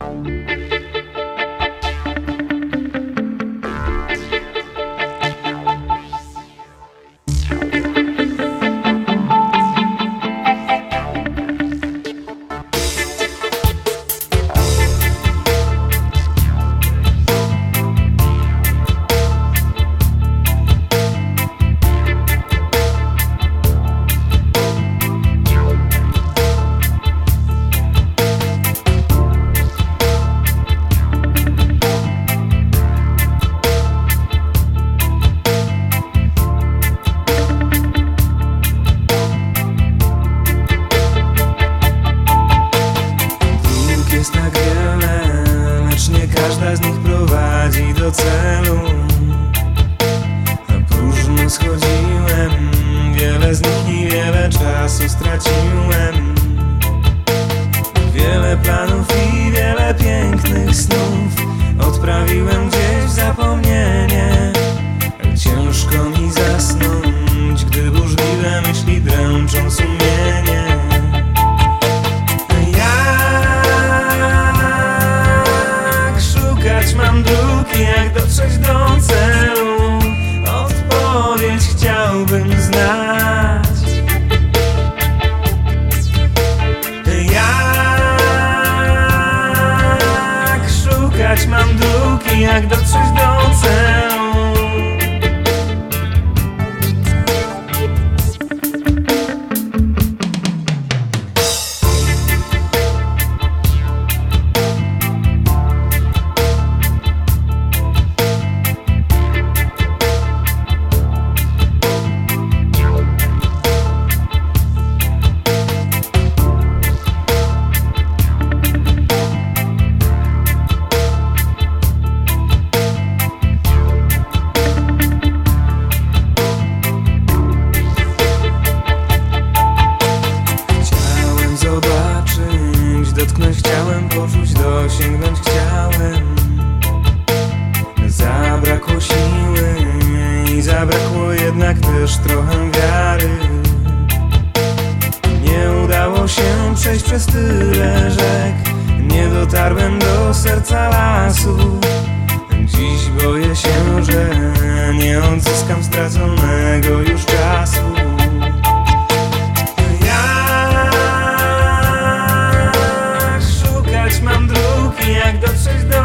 Dróg do celu. A próżno schodziłem, wiele z nich i wiele czasu straciłem. Wiele planów i wiele pięknych snów odprawiłem gdzieś w zapomnienie. Jak dotrzeć do celu przez tyle rzek. Nie dotarłem do serca lasu. Dziś boję się, że nie odzyskam straconego już czasu. Ja szukać mam dróg jak dotrzeć do